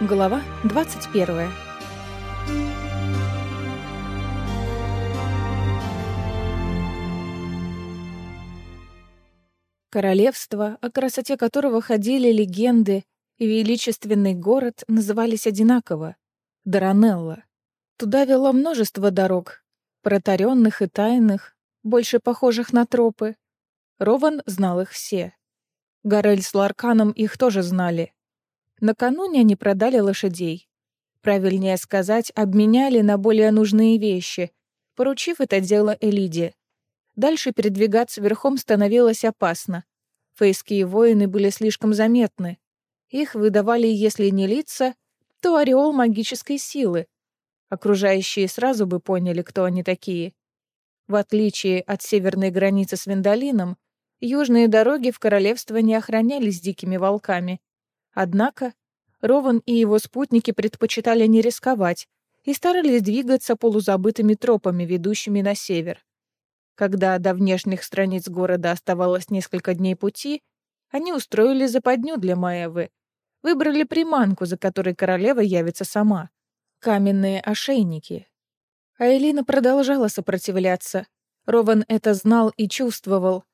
Глава 21. Королевство, о красоте которого ходили легенды, и величественный город назывались одинаково — Даранелла. Туда вело множество дорог, протаренных и тайных, больше похожих на тропы. Рован знал их все. Горель с Ларканом их тоже знали. Накануне они продали лошадей. Правильнее сказать, обменяли на более нужные вещи, поручив это дело Элиде. Дальше передвигаться верхом становилось опасно. Фейские воины были слишком заметны. Их выдавали, если не лица, то ореол магической силы. Окружающие сразу бы поняли, кто они такие. В отличие от северной границы с Виндалином, южные дороги в королевство не охранялись дикими волками, Однако Рован и его спутники предпочитали не рисковать и старались двигаться полузабытыми тропами, ведущими на север. Когда до внешних страниц города оставалось несколько дней пути, они устроили западню для Маевы, выбрали приманку, за которой королева явится сама. Каменные ошейники. А Элина продолжала сопротивляться. Рован это знал и чувствовал.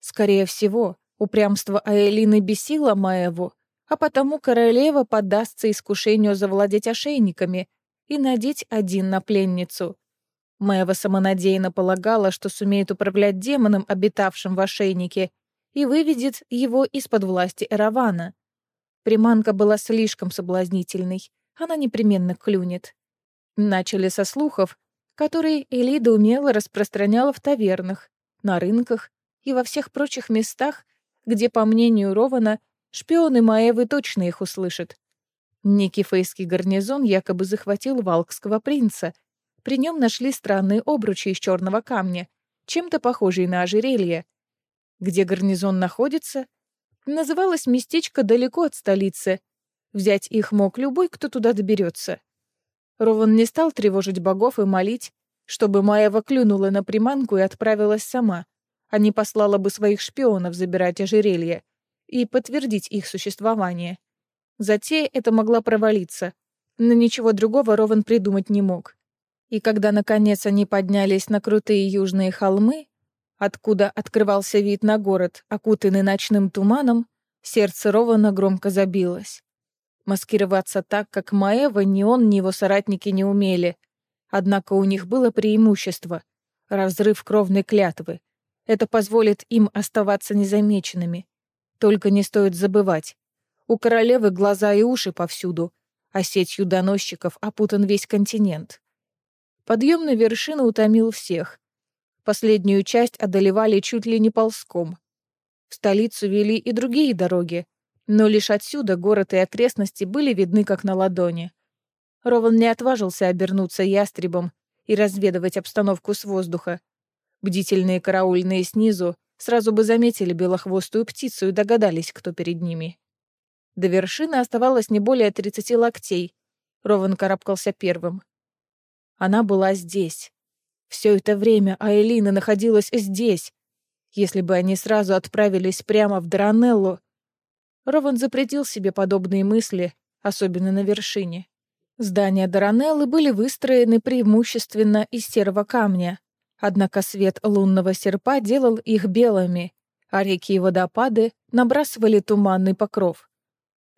Скорее всего, упрямство Аэлины бесило Маеву, а потому королева поддастся искушению завладеть ошейниками и надеть один на пленницу. Мэва самонадеянно полагала, что сумеет управлять демоном, обитавшим в ошейнике, и выведет его из-под власти Эравана. Приманка была слишком соблазнительной, она непременно клюнет. Начали со слухов, которые Элида умело распространяла в тавернах, на рынках и во всех прочих местах, где, по мнению Рована, Шпионы Маевы точно их услышат. Никифейский гарнизон якобы захватил Валкского принца. При нем нашли странные обручи из черного камня, чем-то похожие на ожерелье. Где гарнизон находится? Называлось местечко далеко от столицы. Взять их мог любой, кто туда доберется. Рован не стал тревожить богов и молить, чтобы Маева клюнула на приманку и отправилась сама, а не послала бы своих шпионов забирать ожерелье и подтвердить их существование. Затея это могла провалиться, но ничего другого Рован придумать не мог. И когда, наконец, они поднялись на крутые южные холмы, откуда открывался вид на город, окутанный ночным туманом, сердце Рована громко забилось. Маскироваться так, как Маева, ни он, ни его соратники не умели. Однако у них было преимущество — разрыв кровной клятвы. Это позволит им оставаться незамеченными. Только не стоит забывать. У королевы глаза и уши повсюду, а сетью доносчиков опутан весь континент. Подъем на вершину утомил всех. Последнюю часть одолевали чуть ли не ползком. В столицу вели и другие дороги, но лишь отсюда город и окрестности были видны как на ладони. Рован не отважился обернуться ястребом и разведывать обстановку с воздуха. Бдительные караульные снизу сразу бы заметили белохвостую птицу и догадались, кто перед ними. До вершины оставалось не более 30 локтей. Рован карабкался первым. Она была здесь. Все это время Айлина находилась здесь. Если бы они сразу отправились прямо в Дранеллу... Рован запретил себе подобные мысли, особенно на вершине. Здания Даранеллы были выстроены преимущественно из серого камня, Однако свет лунного серпа делал их белыми, а реки и водопады набрасывали туманный покров.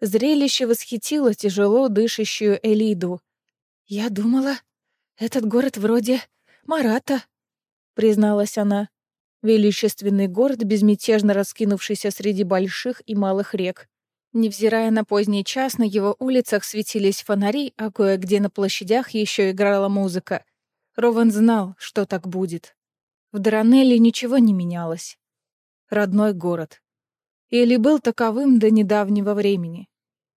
Зрелище восхитило тяжело дышащую Элиду. «Я думала, этот город вроде Марата», — призналась она. Величественный город, безмятежно раскинувшийся среди больших и малых рек. Невзирая на поздний час, на его улицах светились фонари, а кое-где на площадях еще играла музыка — Рован знал, что так будет. В Даранелле ничего не менялось. Родной город. Или был таковым до недавнего времени.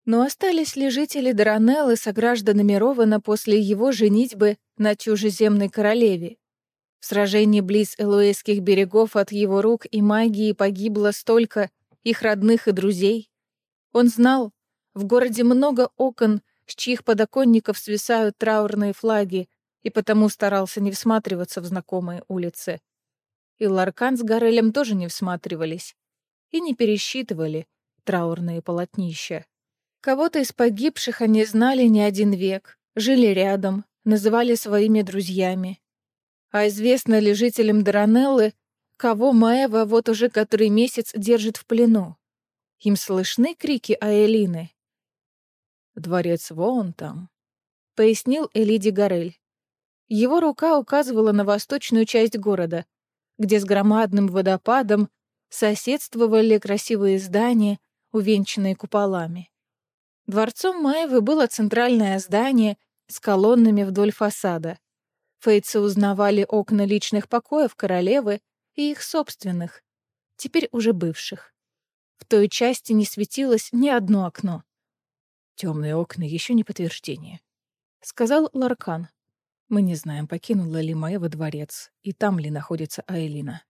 Но остались ли жители Даранеллы согражданами Рована после его женитьбы на чужеземной королеве? В сражении близ Элуэйских берегов от его рук и магии погибло столько их родных и друзей. Он знал, в городе много окон, с чьих подоконников свисают траурные флаги, и потому старался не всматриваться в знакомые улицы. И Ларкан с Горелем тоже не всматривались и не пересчитывали траурные полотнища. Кого-то из погибших они знали не один век, жили рядом, называли своими друзьями. А известно ли жителям Даранеллы, кого Маева вот уже который месяц держит в плену? Им слышны крики Аэлины? «Дворец вон там», — пояснил Элиди Горель. Его рука указывала на восточную часть города, где с громадным водопадом соседствовали красивые здания, увенчанные куполами. Дворцом Маевы было центральное здание с колоннами вдоль фасада. Фейцы узнавали окна личных покоев королевы и их собственных, теперь уже бывших. В той части не светилось ни одно окно. Темные окна еще не подтверждение, сказал Ларкан. Мы не знаем, покинула ли Маева дворец, и там ли находится Айлина.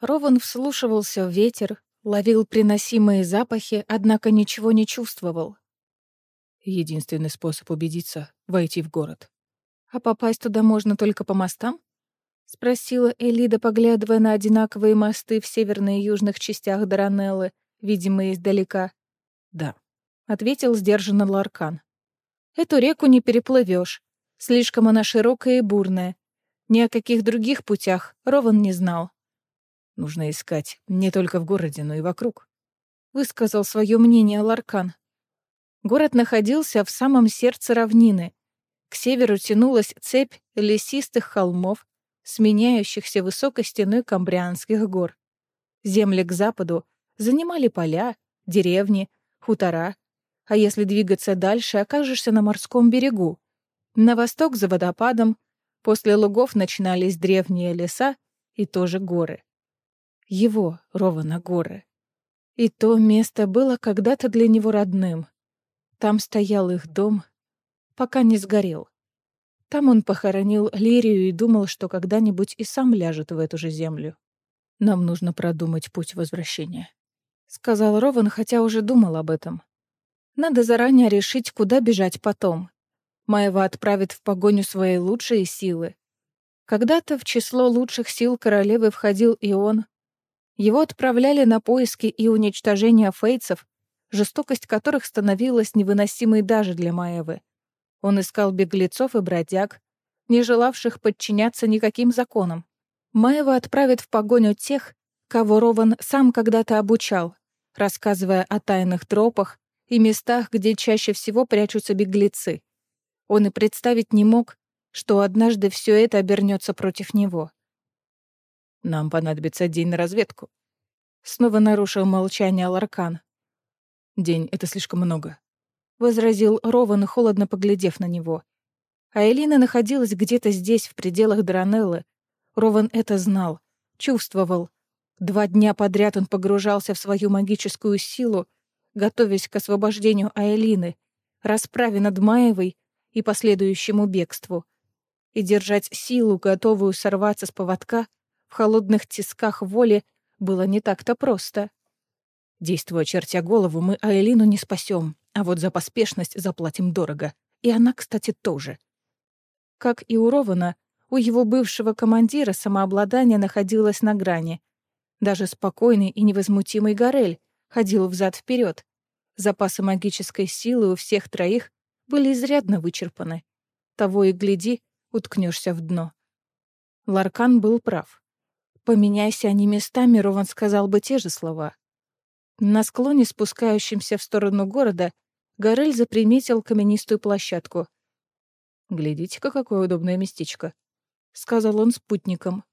Рован вслушивался в ветер, ловил приносимые запахи, однако ничего не чувствовал. Единственный способ убедиться — войти в город. «А попасть туда можно только по мостам?» — спросила Элида, поглядывая на одинаковые мосты в северной и южных частях Даранеллы, видимые издалека. «Да», — ответил сдержанно Ларкан. «Эту реку не переплывешь. Слишком она широкая и бурная. Ни о каких других путях Рован не знал. Нужно искать не только в городе, но и вокруг», — высказал свое мнение Ларкан. Город находился в самом сердце равнины, к северу тянулась цепь лесистых холмов, сменяющихся высокой стеной Камбрианских гор. Земли к западу занимали поля, деревни, хутора, а если двигаться дальше, окажешься на морском берегу. На восток за водопадом, после лугов начинались древние леса и тоже горы. Его, Рована, горы. И то место было когда-то для него родным. Там стоял их дом, пока не сгорел. Там он похоронил Лирию и думал, что когда-нибудь и сам ляжет в эту же землю. «Нам нужно продумать путь возвращения», — сказал Рован, хотя уже думал об этом. «Надо заранее решить, куда бежать потом. Маева отправит в погоню свои лучшие силы. Когда-то в число лучших сил королевы входил и он. Его отправляли на поиски и уничтожение фейцев, жестокость которых становилась невыносимой даже для Маевы. Он искал беглецов и бродяг, не желавших подчиняться никаким законам. Маева отправит в погоню тех, кого Рован сам когда-то обучал, рассказывая о тайных тропах и местах, где чаще всего прячутся беглецы. Он и представить не мог, что однажды все это обернется против него. «Нам понадобится день на разведку», — снова нарушил молчание Ларкан. «День — это слишком много. — возразил Рован, холодно поглядев на него. А Элина находилась где-то здесь, в пределах Дранеллы. Рован это знал, чувствовал. Два дня подряд он погружался в свою магическую силу, готовясь к освобождению Аэлины, расправе над Маевой и последующему бегству. И держать силу, готовую сорваться с поводка, в холодных тисках воли, было не так-то просто. Действуя чертя голову, мы Аэлину не спасем. А вот за поспешность заплатим дорого. И она, кстати, тоже. Как и у Рована, у его бывшего командира самообладание находилось на грани. Даже спокойный и невозмутимый Горель ходил взад вперед. Запасы магической силы у всех троих были изрядно вычерпаны. Того и гляди, уткнешься в дно. Ларкан был прав. Поменяйся они местами, Рован сказал бы те же слова. На склоне, спускающемся в сторону города, Горель заприметил каменистую площадку. «Глядите-ка, какое удобное местечко», — сказал он спутникам.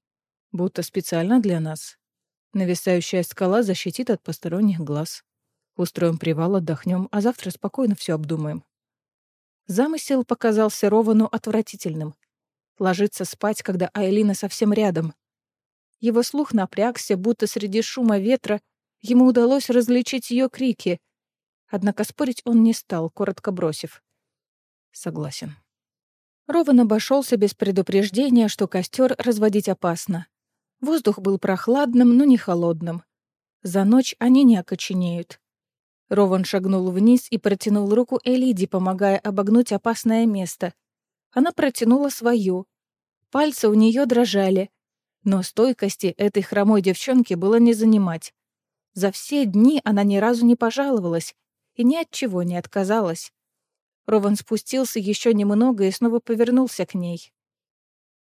«Будто специально для нас. Нависающая скала защитит от посторонних глаз. Устроим привал, отдохнем, а завтра спокойно все обдумаем». Замысел показался Ровану отвратительным. Ложиться спать, когда Айлина совсем рядом. Его слух напрягся, будто среди шума ветра ему удалось различить ее крики — Однако спорить он не стал, коротко бросив. Согласен. Рован обошелся без предупреждения, что костер разводить опасно. Воздух был прохладным, но не холодным. За ночь они не окоченеют. Рован шагнул вниз и протянул руку Элиди, помогая обогнуть опасное место. Она протянула свою. Пальцы у нее дрожали. Но стойкости этой хромой девчонки было не занимать. За все дни она ни разу не пожаловалась, и ни от чего не отказалась. Рован спустился еще немного и снова повернулся к ней.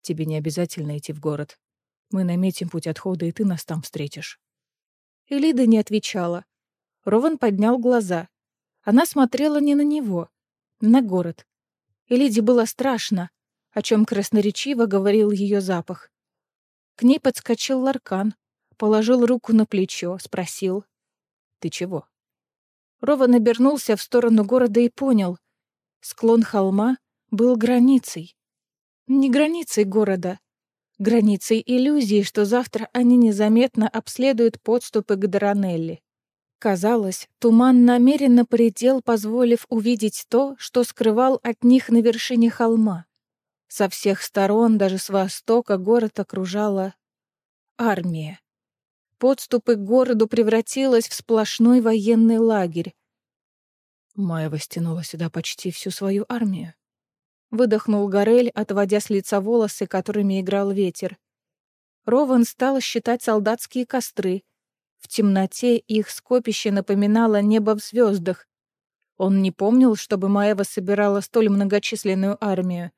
«Тебе не обязательно идти в город. Мы наметим путь отхода, и ты нас там встретишь». Элида не отвечала. Рован поднял глаза. Она смотрела не на него, на город. Элиде было страшно, о чем красноречиво говорил ее запах. К ней подскочил Ларкан, положил руку на плечо, спросил. «Ты чего?» Рован обернулся в сторону города и понял. Склон холма был границей. Не границей города, границей иллюзии, что завтра они незаметно обследуют подступы к Даранелли. Казалось, туман намеренно предел, позволив увидеть то, что скрывал от них на вершине холма. Со всех сторон, даже с востока, город окружала армия. Подступы к городу превратилась в сплошной военный лагерь. Маева стянула сюда почти всю свою армию. Выдохнул Горель, отводя с лица волосы, которыми играл ветер. Рован стал считать солдатские костры. В темноте их скопище напоминало небо в звездах. Он не помнил, чтобы Маева собирала столь многочисленную армию.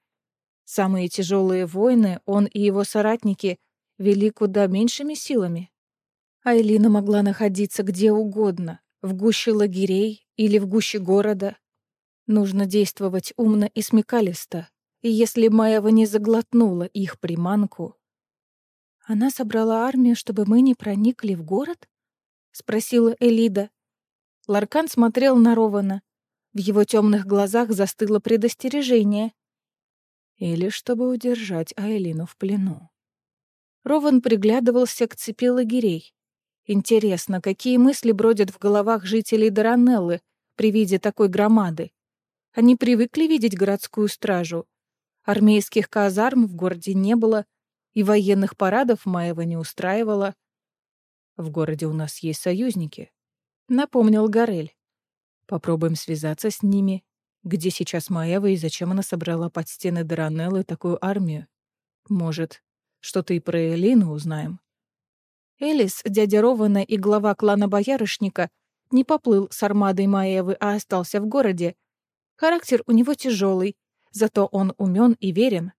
Самые тяжелые войны он и его соратники вели куда меньшими силами. Айлина могла находиться где угодно, в гуще лагерей или в гуще города, Нужно действовать умно и смекалисто. И если Маева не заглотнула их приманку... «Она собрала армию, чтобы мы не проникли в город?» — спросила Элида. Ларкан смотрел на Рована. В его темных глазах застыло предостережение. «Или чтобы удержать Айлину в плену». Рован приглядывался к цепи лагерей. Интересно, какие мысли бродят в головах жителей Даранеллы при виде такой громады? Они привыкли видеть городскую стражу. Армейских казарм в городе не было, и военных парадов Маева не устраивала. «В городе у нас есть союзники», — напомнил Горель. «Попробуем связаться с ними. Где сейчас Маева и зачем она собрала под стены Даранеллы такую армию? Может, что-то и про Элину узнаем?» Элис, дядя Рована и глава клана Боярышника, не поплыл с армадой Маевы, а остался в городе, Характер у него тяжелый, зато он умен и верен.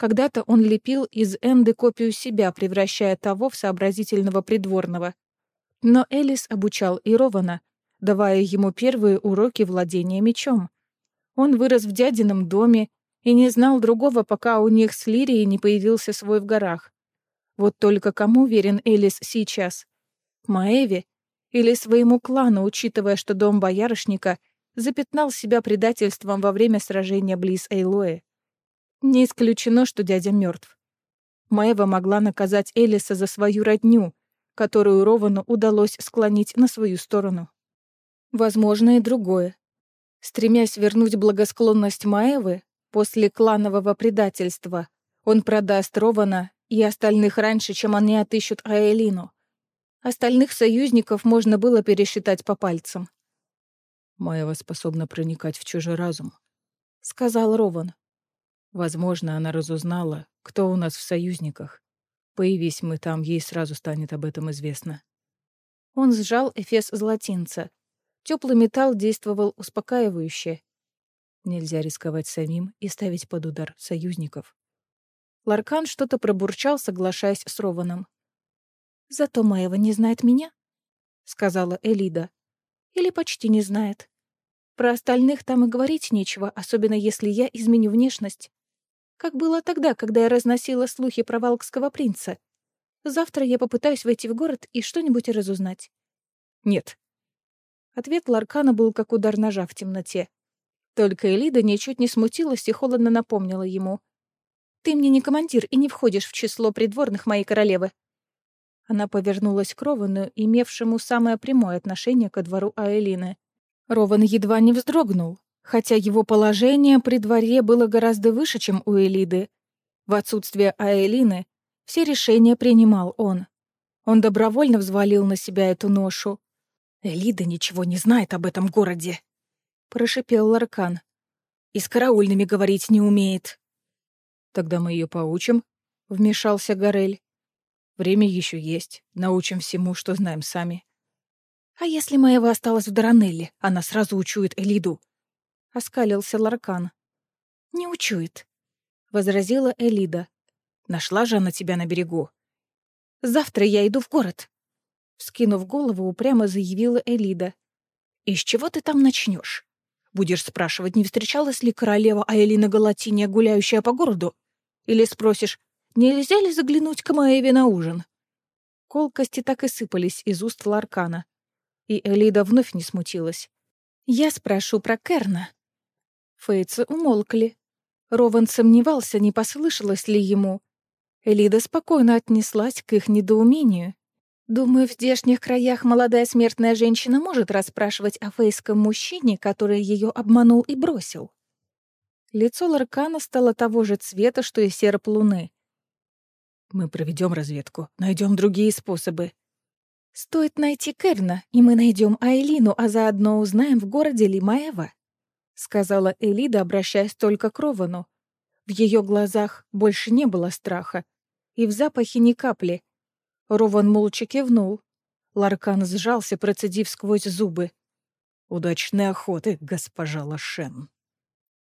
Когда-то он лепил из Энды копию себя, превращая того в сообразительного придворного. Но Элис обучал и Рована, давая ему первые уроки владения мечом. Он вырос в дядином доме и не знал другого, пока у них с Лирией не появился свой в горах. Вот только кому верен Элис сейчас? Маэве или своему клану, учитывая, что дом боярышника — запятнал себя предательством во время сражения близ Эйлоэ. Не исключено, что дядя мертв. Маева могла наказать Элиса за свою родню, которую Ровану удалось склонить на свою сторону. Возможно и другое. Стремясь вернуть благосклонность Маевы после кланового предательства, он продаст Рована и остальных раньше, чем они отыщут Аэлину. Остальных союзников можно было пересчитать по пальцам. Маева способна проникать в чужой разум», — сказал Рован. «Возможно, она разузнала, кто у нас в союзниках. Появись мы там, ей сразу станет об этом известно». Он сжал эфес золотинца. Теплый металл действовал успокаивающе. Нельзя рисковать самим и ставить под удар союзников. Ларкан что-то пробурчал, соглашаясь с Рованом. «Зато Маева не знает меня», — сказала Элида. «Или почти не знает. Про остальных там и говорить нечего, особенно если я изменю внешность. Как было тогда, когда я разносила слухи про Валкского принца. Завтра я попытаюсь войти в город и что-нибудь разузнать. Нет. Ответ Ларкана был как удар ножа в темноте. Только Элида ничуть не смутилась и холодно напомнила ему. «Ты мне не командир и не входишь в число придворных моей королевы». Она повернулась к Ровану, имевшему самое прямое отношение ко двору Аэлины. Рован едва не вздрогнул, хотя его положение при дворе было гораздо выше, чем у Элиды. В отсутствие Аэлины все решения принимал он. Он добровольно взвалил на себя эту ношу. «Элида ничего не знает об этом городе», — прошипел Ларкан. «И с караульными говорить не умеет». «Тогда мы ее поучим», — вмешался Горель. «Время еще есть. Научим всему, что знаем сами». «А если Маева осталась в Даранелле, она сразу учует Элиду?» — оскалился Ларкан. «Не учует», — возразила Элида. «Нашла же она тебя на берегу». «Завтра я иду в город», — вскинув голову, упрямо заявила Элида. «И с чего ты там начнешь? Будешь спрашивать, не встречалась ли королева Аэлина Галатиния, гуляющая по городу? Или спросишь, нельзя ли заглянуть к Маеве на ужин?» Колкости так и сыпались из уст Ларкана и Элида вновь не смутилась. «Я спрошу про Керна». Фейцы умолкли. Рован сомневался, не послышалось ли ему. Элида спокойно отнеслась к их недоумению. Думаю, в здешних краях молодая смертная женщина может расспрашивать о фейском мужчине, который ее обманул и бросил. Лицо Ларкана стало того же цвета, что и серп луны. «Мы проведем разведку, найдем другие способы», Стоит найти Керна, и мы найдем Айлину, а заодно узнаем, в городе ли Маева», — сказала Элида, обращаясь только к Ровану. В ее глазах больше не было страха, и в запахе ни капли. Рован молча кивнул. Ларкан сжался, процедив сквозь зубы. «Удачной охоты, госпожа Лошен».